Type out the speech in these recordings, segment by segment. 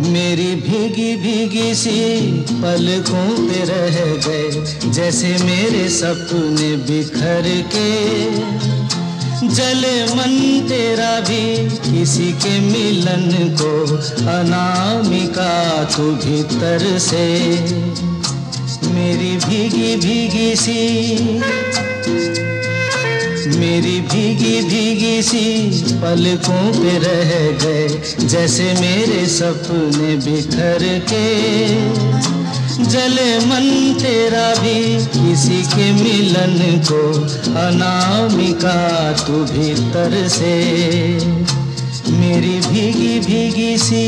भीगी भीगी सी पलकों पे रह गए, जैसे मेरे सपने बिखर के। जले मन तेरा भी किसी के मिलन को, अनामिका तू भीतर से। मेरी भीगी भीगी सी मेरी भीगी भीगी सी पलकों पे रह गए, जैसे मेरे सपने बिखर के। जले मन तेरा भी किसी के मिलन को, अनामिका तू भीतर से। मेरी भीगी भीगी सी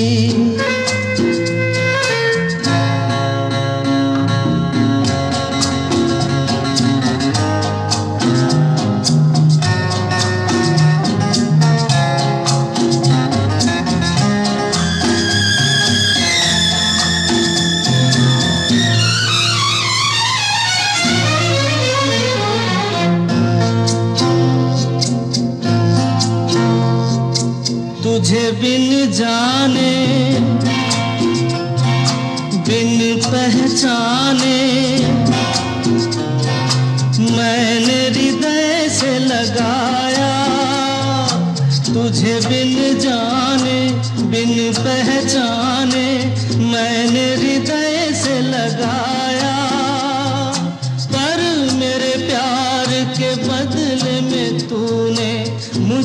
तुझे बिन जाने, बिन पहचाने, मैंने हृदय से लगाया। तुझे बिन जाने, बिन पहचाने, मैंने हृदय से लगाया।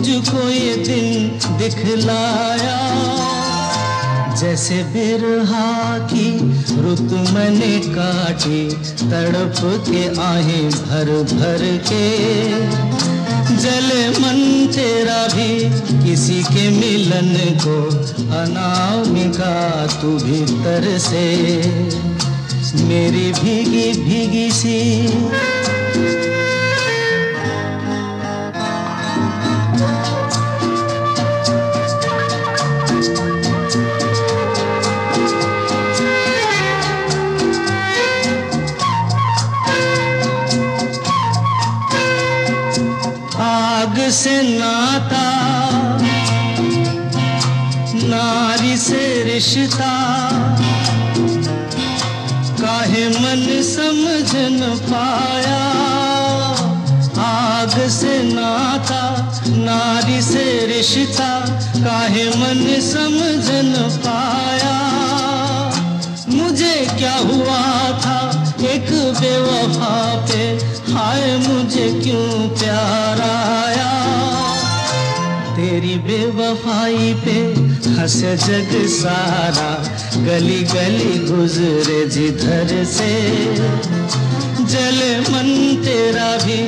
मुझको ये दिन दिखलाया। जैसे बिरहा की रुत मैंने काटी, तड़प के आहे भर भर के। जले मन तेरा भी किसी के मिलन को अनामिका तू भीतर से। मेरी भीगी भीगी सी से नाता, नारी से रिश्ता, काहे मन समझ न पाया। आग से नाता, नारी से रिश्ता, काहे मन समझ न पाया। मुझे क्या हुआ था, एक बेवफा पे, हाय मुझे क्यों प्यार? तेरी बेवफाई पे हंस जग सारा, गली गली गुजरे जिधर से। जले मन तेरा भी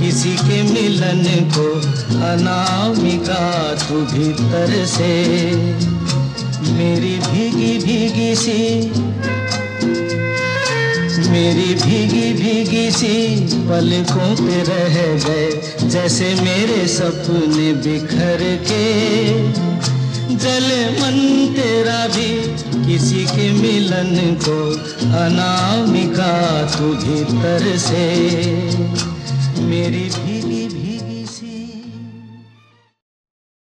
किसी के मिलन को, अनामिका तू भीतर से। मेरी भीगी भीगी सी मेरी भीगी भीगी सी पलकों पे रह गए, जैसे मेरे सपने बिखर के। जल मन तेरा भी किसी के मिलन को अनामिका तू भीतर से। मेरी